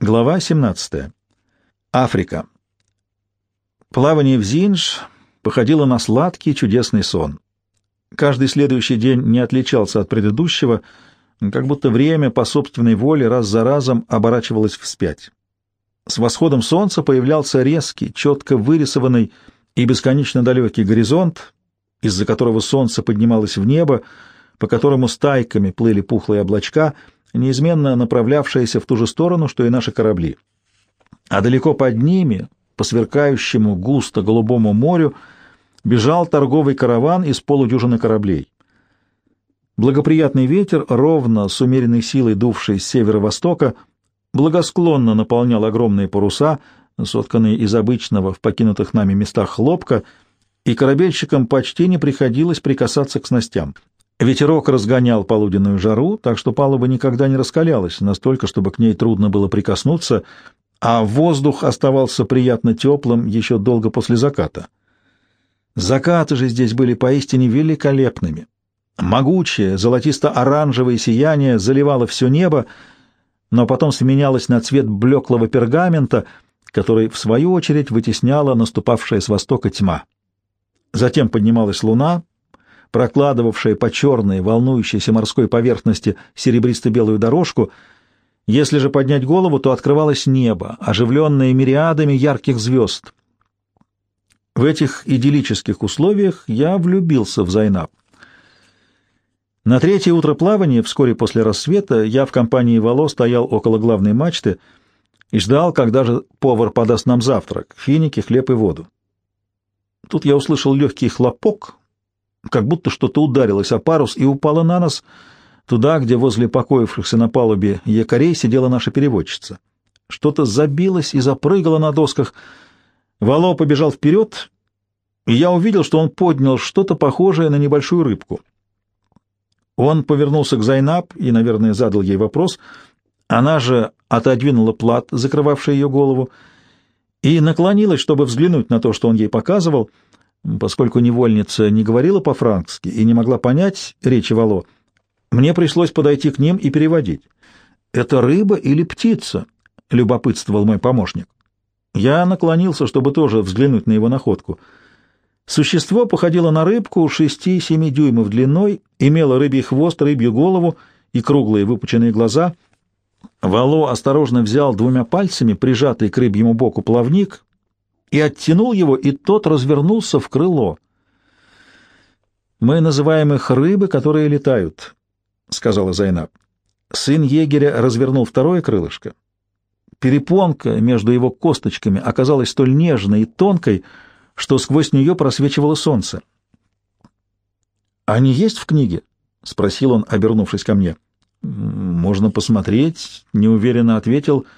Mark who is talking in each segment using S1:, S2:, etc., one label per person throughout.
S1: Глава 17. Африка. Плавание в Зинж походило на сладкий чудесный сон. Каждый следующий день не отличался от предыдущего, как будто время по собственной воле раз за разом оборачивалось вспять. С восходом солнца появлялся резкий, четко вырисованный и бесконечно далекий горизонт, из-за которого солнце поднималось в небо, по которому стайками плыли пухлые облачка — неизменно направлявшиеся в ту же сторону, что и наши корабли. А далеко под ними, по сверкающему густо голубому морю, бежал торговый караван из полудюжины кораблей. Благоприятный ветер, ровно с умеренной силой дувший с северо-востока, благосклонно наполнял огромные паруса, сотканные из обычного в покинутых нами местах хлопка, и корабельщикам почти не приходилось прикасаться к снастям. Ветерок разгонял полуденную жару, так что палуба никогда не раскалялась, настолько, чтобы к ней трудно было прикоснуться, а воздух оставался приятно теплым еще долго после заката. Закаты же здесь были поистине великолепными. Могучее, золотисто-оранжевое сияние заливало все небо, но потом сменялось на цвет блеклого пергамента, который, в свою очередь, вытесняла наступавшая с востока тьма. Затем поднималась луна, прокладывавшая по черной, волнующейся морской поверхности серебристо-белую дорожку. Если же поднять голову, то открывалось небо, оживленное мириадами ярких звезд. В этих идиллических условиях я влюбился в Зайнаб. На третье утро плавания, вскоре после рассвета, я в компании Вало стоял около главной мачты и ждал, когда же повар подаст нам завтрак — финики, хлеб и воду. Тут я услышал легкий хлопок, как будто что-то ударилось о парус и упало на нас, туда, где возле покоившихся на палубе якорей сидела наша переводчица. Что-то забилось и запрыгало на досках. Вало побежал вперед, и я увидел, что он поднял что-то похожее на небольшую рыбку. Он повернулся к Зайнаб и, наверное, задал ей вопрос. Она же отодвинула плат, закрывавший ее голову, и наклонилась, чтобы взглянуть на то, что он ей показывал — Поскольку невольница не говорила по-франкски и не могла понять речи Вало, мне пришлось подойти к ним и переводить. «Это рыба или птица?» — любопытствовал мой помощник. Я наклонился, чтобы тоже взглянуть на его находку. Существо походило на рыбку шести-семи дюймов длиной, имело рыбий хвост, рыбью голову и круглые выпученные глаза. Вало осторожно взял двумя пальцами прижатый к рыбьему боку плавник, и оттянул его, и тот развернулся в крыло. «Мы называем их рыбы, которые летают», — сказала Зайнаб. Сын егеря развернул второе крылышко. Перепонка между его косточками оказалась столь нежной и тонкой, что сквозь нее просвечивало солнце. «Они есть в книге?» — спросил он, обернувшись ко мне. «Можно посмотреть», — неуверенно ответил —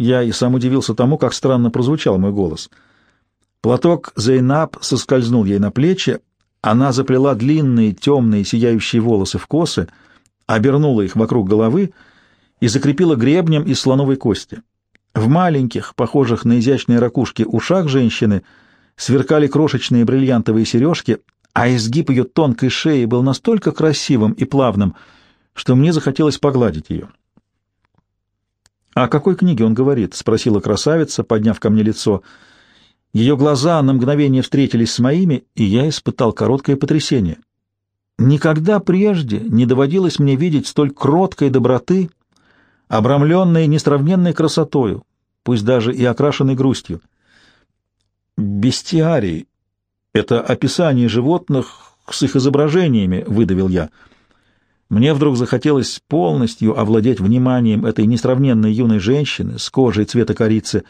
S1: я и сам удивился тому, как странно прозвучал мой голос. Платок Зейнаб соскользнул ей на плечи, она заплела длинные, темные, сияющие волосы в косы, обернула их вокруг головы и закрепила гребнем из слоновой кости. В маленьких, похожих на изящные ракушки, ушах женщины сверкали крошечные бриллиантовые сережки, а изгиб ее тонкой шеи был настолько красивым и плавным, что мне захотелось погладить ее. «О какой книге он говорит?» — спросила красавица, подняв ко мне лицо. Ее глаза на мгновение встретились с моими, и я испытал короткое потрясение. Никогда прежде не доводилось мне видеть столь кроткой доброты, обрамленной несравненной красотою, пусть даже и окрашенной грустью. «Бестиарий — это описание животных с их изображениями», — выдавил я. Мне вдруг захотелось полностью овладеть вниманием этой несравненной юной женщины с кожей цвета корицы.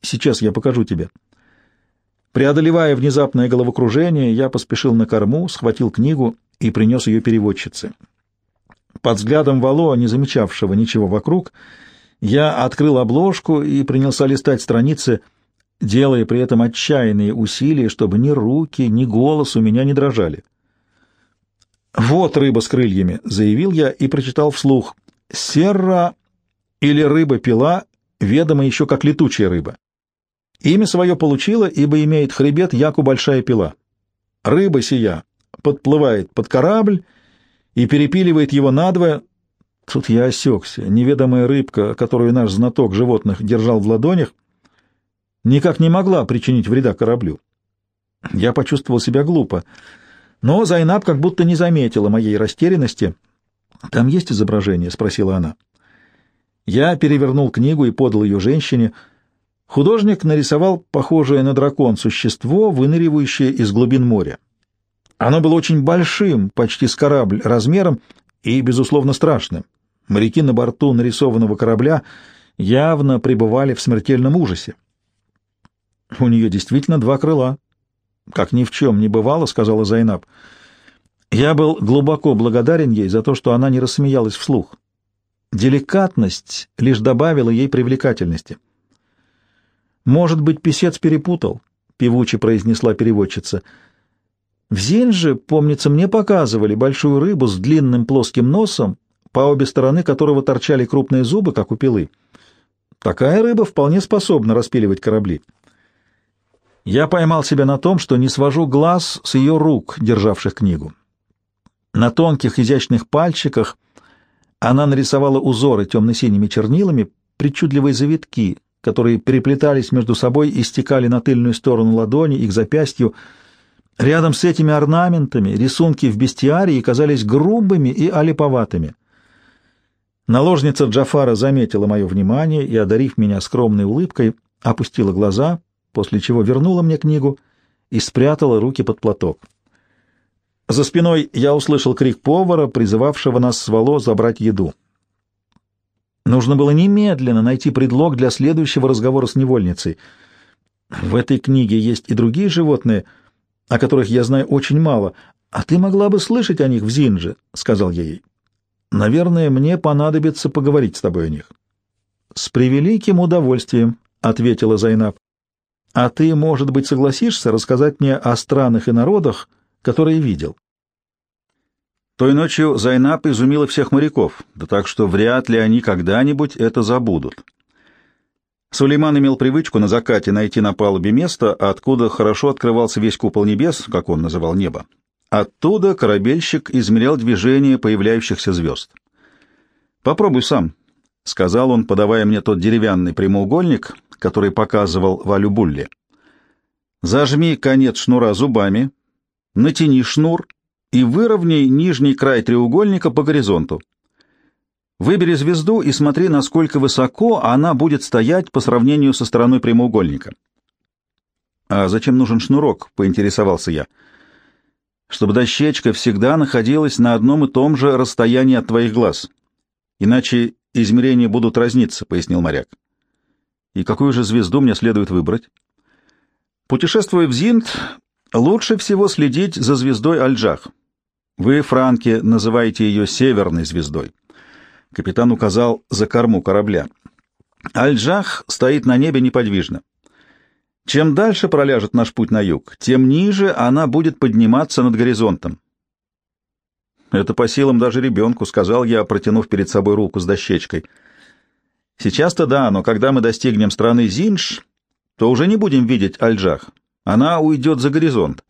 S1: Сейчас я покажу тебе. Преодолевая внезапное головокружение, я поспешил на корму, схватил книгу и принес ее переводчице. Под взглядом Вало, не замечавшего ничего вокруг, я открыл обложку и принялся листать страницы, делая при этом отчаянные усилия, чтобы ни руки, ни голос у меня не дрожали. «Вот рыба с крыльями», — заявил я и прочитал вслух. «Серра или рыба-пила, ведома еще как летучая рыба. Имя свое получила, ибо имеет хребет, яку большая пила. Рыба сия подплывает под корабль и перепиливает его надвое, Тут я осекся. Неведомая рыбка, которую наш знаток животных держал в ладонях, никак не могла причинить вреда кораблю. Я почувствовал себя глупо, но Зайнаб как будто не заметила моей растерянности. «Там есть изображение?» — спросила она. Я перевернул книгу и подал ее женщине. Художник нарисовал похожее на дракон существо, выныривающее из глубин моря. Оно было очень большим, почти с корабль размером и, безусловно, страшным. Моряки на борту нарисованного корабля явно пребывали в смертельном ужасе. У нее действительно два крыла. Как ни в чем не бывало, сказала Зайнаб. Я был глубоко благодарен ей за то, что она не рассмеялась вслух. Деликатность лишь добавила ей привлекательности. «Может быть, писец перепутал», — певуче произнесла переводчица. «В Зинже, помнится, мне показывали большую рыбу с длинным плоским носом, по обе стороны которого торчали крупные зубы, как у пилы. Такая рыба вполне способна распиливать корабли». Я поймал себя на том, что не свожу глаз с ее рук, державших книгу. На тонких изящных пальчиках она нарисовала узоры темно-синими чернилами, причудливые завитки, которые переплетались между собой и стекали на тыльную сторону ладони и к запястью. Рядом с этими орнаментами рисунки в бестиарии казались грубыми и олиповатыми. Наложница Джафара заметила мое внимание и, одарив меня скромной улыбкой, опустила глаза — после чего вернула мне книгу и спрятала руки под платок. За спиной я услышал крик повара, призывавшего нас с Вало забрать еду. Нужно было немедленно найти предлог для следующего разговора с невольницей. В этой книге есть и другие животные, о которых я знаю очень мало, а ты могла бы слышать о них в Зинже, — сказал я ей. Наверное, мне понадобится поговорить с тобой о них. — С превеликим удовольствием, — ответила Зайнаб. А ты, может быть, согласишься рассказать мне о странах и народах, которые видел? Той ночью Зайнаб изумила всех моряков, да так что вряд ли они когда-нибудь это забудут. Сулейман имел привычку на закате найти на палубе место, откуда хорошо открывался весь купол небес, как он называл небо. Оттуда корабельщик измерял движение появляющихся звезд. «Попробуй сам», — сказал он, подавая мне тот деревянный прямоугольник, который показывал Валю Булли. Зажми конец шнура зубами, натяни шнур и выровняй нижний край треугольника по горизонту. Выбери звезду и смотри, насколько высоко она будет стоять по сравнению со стороной прямоугольника. «А зачем нужен шнурок?» — поинтересовался я. «Чтобы дощечка всегда находилась на одном и том же расстоянии от твоих глаз. Иначе измерения будут разниться», — пояснил моряк. И какую же звезду мне следует выбрать? Путешествуя в Зинт, лучше всего следить за звездой Альджах. Вы, франки, называете ее северной звездой. Капитан указал за корму корабля. Альджах стоит на небе неподвижно. Чем дальше проляжет наш путь на юг, тем ниже она будет подниматься над горизонтом. «Это по силам даже ребенку», — сказал я, протянув перед собой руку с дощечкой — Сейчас-то да, но когда мы достигнем страны Зинж, то уже не будем видеть Альджах. Она уйдет за горизонт.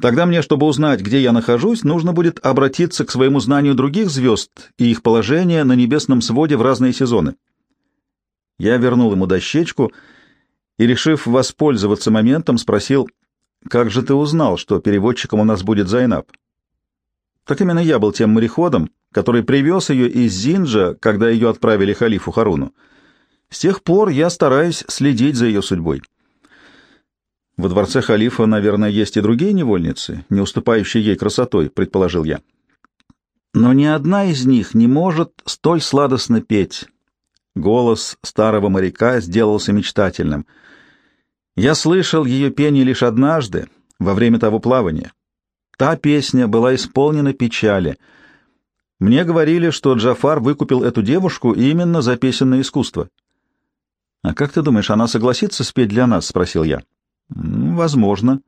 S1: Тогда мне, чтобы узнать, где я нахожусь, нужно будет обратиться к своему знанию других звезд и их положения на небесном своде в разные сезоны. Я вернул ему дощечку и, решив воспользоваться моментом, спросил, «Как же ты узнал, что переводчиком у нас будет Зайнаб?» Так именно я был тем мореходом, который привез ее из Зинджа, когда ее отправили халифу Харуну. С тех пор я стараюсь следить за ее судьбой. Во дворце халифа, наверное, есть и другие невольницы, не уступающие ей красотой, предположил я. Но ни одна из них не может столь сладостно петь. Голос старого моряка сделался мечтательным. Я слышал ее пение лишь однажды, во время того плавания. Та песня была исполнена печали — мне говорили, что Джафар выкупил эту девушку именно за песенное искусство. — А как ты думаешь, она согласится спеть для нас? — спросил я. — Возможно.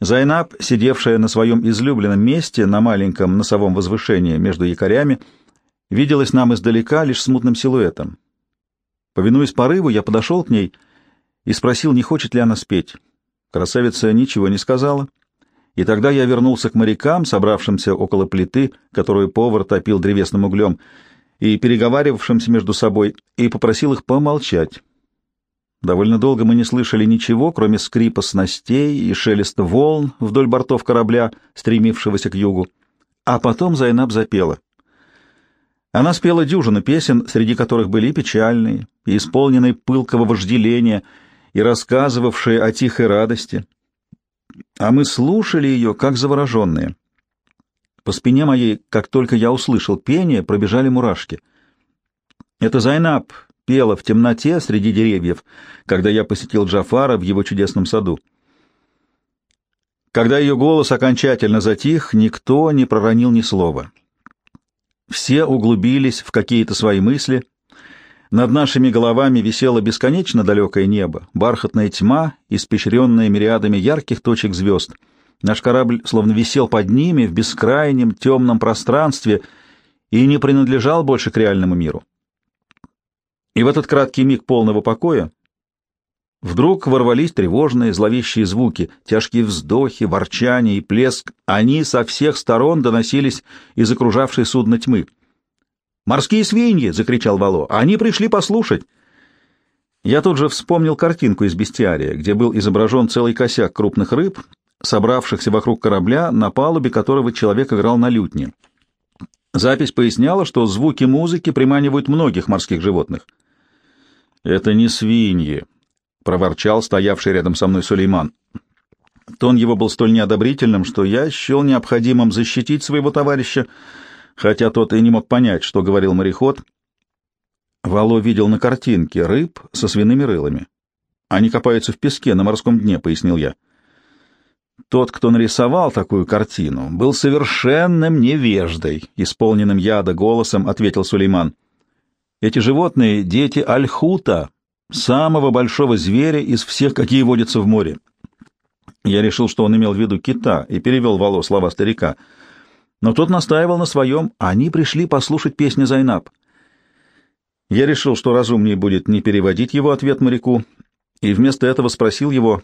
S1: Зайнаб, сидевшая на своем излюбленном месте на маленьком носовом возвышении между якорями, виделась нам издалека лишь смутным силуэтом. Повинуясь порыву, я подошел к ней и спросил, не хочет ли она спеть. Красавица ничего не сказала и тогда я вернулся к морякам, собравшимся около плиты, которую повар топил древесным углем, и переговаривавшимся между собой, и попросил их помолчать. Довольно долго мы не слышали ничего, кроме скрипа снастей и шелеста волн вдоль бортов корабля, стремившегося к югу. А потом Зайнаб запела. Она спела дюжину песен, среди которых были и печальные, и исполненные пылкого вожделения, и рассказывавшие о тихой радости. А мы слушали ее, как завороженные. По спине моей, как только я услышал пение, пробежали мурашки. Это Зайнаб пела в темноте среди деревьев, когда я посетил Джафара в его чудесном саду. Когда ее голос окончательно затих, никто не проронил ни слова. Все углубились в какие-то свои мысли. Над нашими головами висело бесконечно далекое небо, бархатная тьма, испещренная мириадами ярких точек звезд. Наш корабль словно висел под ними в бескрайнем темном пространстве и не принадлежал больше к реальному миру. И в этот краткий миг полного покоя вдруг ворвались тревожные зловещие звуки, тяжкие вздохи, ворчание и плеск. Они со всех сторон доносились из окружавшей судно тьмы. «Морские свиньи!» — закричал Вало. «Они пришли послушать!» Я тут же вспомнил картинку из бестиария, где был изображен целый косяк крупных рыб, собравшихся вокруг корабля, на палубе которого человек играл на лютне. Запись поясняла, что звуки музыки приманивают многих морских животных. «Это не свиньи», — проворчал стоявший рядом со мной Сулейман. Тон его был столь неодобрительным, что я счел необходимым защитить своего товарища, хотя тот и не мог понять, что говорил мореход. Вало видел на картинке рыб со свиными рылами. Они копаются в песке на морском дне, — пояснил я. Тот, кто нарисовал такую картину, был совершенным невеждой, исполненным яда голосом, — ответил Сулейман. — эти животные — дети альхута, самого большого зверя из всех, какие водятся в море. Я решил, что он имел в виду кита, и перевел Вало слова старика. Но тот настаивал на своем, они пришли послушать песни Зайнаб. Я решил, что разумнее будет не переводить его ответ моряку, и вместо этого спросил его,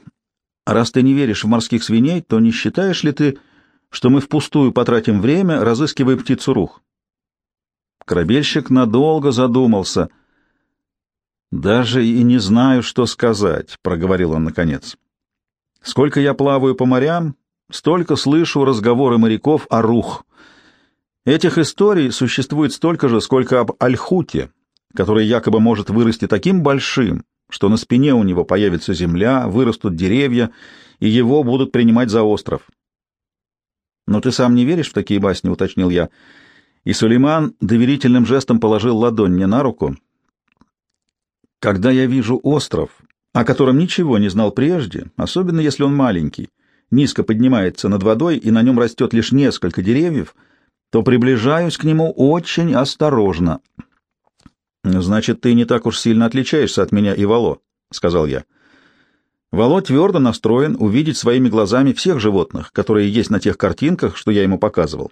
S1: «Раз ты не веришь в морских свиней, то не считаешь ли ты, что мы впустую потратим время, разыскивая птицу рух?» Корабельщик надолго задумался. «Даже и не знаю, что сказать», — проговорил он наконец. «Сколько я плаваю по морям, столько слышу разговоры моряков о рух. Этих историй существует столько же, сколько об Альхуте, который якобы может вырасти таким большим, что на спине у него появится земля, вырастут деревья, и его будут принимать за остров. «Но ты сам не веришь в такие басни?» — уточнил я. — и Сулейман доверительным жестом положил ладонь мне на руку. Когда я вижу остров, о котором ничего не знал прежде, особенно если он маленький, низко поднимается над водой и на нем растет лишь несколько деревьев, то приближаюсь к нему очень осторожно. «Значит, ты не так уж сильно отличаешься от меня и Вало», — сказал я. Вало твердо настроен увидеть своими глазами всех животных, которые есть на тех картинках, что я ему показывал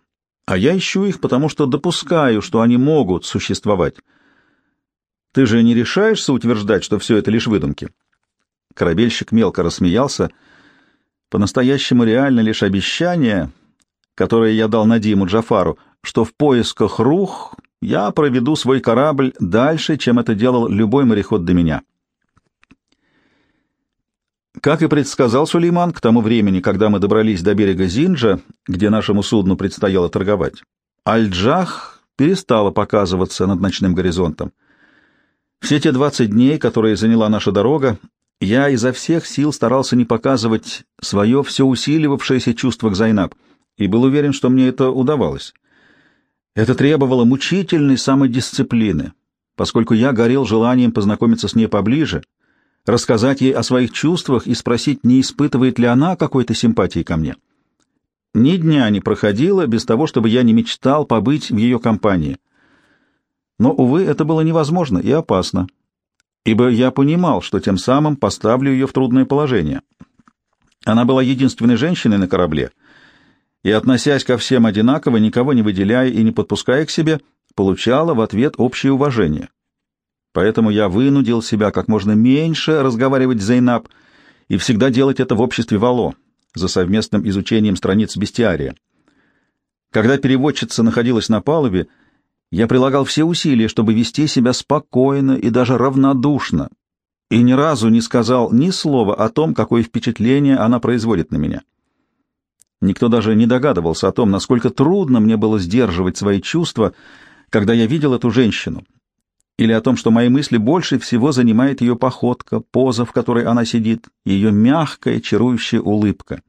S1: а я ищу их, потому что допускаю, что они могут существовать. Ты же не решаешься утверждать, что все это лишь выдумки?» Корабельщик мелко рассмеялся. «По-настоящему реально лишь обещание, которое я дал Надиму Джафару, что в поисках рух я проведу свой корабль дальше, чем это делал любой мореход до меня». Как и предсказал Сулейман, к тому времени, когда мы добрались до берега Зинджа, где нашему судну предстояло торговать, Аль-Джах перестала показываться над ночным горизонтом. Все те двадцать дней, которые заняла наша дорога, я изо всех сил старался не показывать свое все усиливавшееся чувство к Зайнаб, и был уверен, что мне это удавалось. Это требовало мучительной самодисциплины, поскольку я горел желанием познакомиться с ней поближе — рассказать ей о своих чувствах и спросить, не испытывает ли она какой-то симпатии ко мне. Ни дня не проходило без того, чтобы я не мечтал побыть в ее компании. Но, увы, это было невозможно и опасно, ибо я понимал, что тем самым поставлю ее в трудное положение. Она была единственной женщиной на корабле, и, относясь ко всем одинаково, никого не выделяя и не подпуская к себе, получала в ответ общее уважение. Поэтому я вынудил себя как можно меньше разговаривать с Зейнаб и всегда делать это в обществе Вало, за совместным изучением страниц бестиария. Когда переводчица находилась на палубе, я прилагал все усилия, чтобы вести себя спокойно и даже равнодушно, и ни разу не сказал ни слова о том, какое впечатление она производит на меня. Никто даже не догадывался о том, насколько трудно мне было сдерживать свои чувства, когда я видел эту женщину, или о том, что мои мысли больше всего занимает ее походка, поза, в которой она сидит, ее мягкая, чарующая улыбка.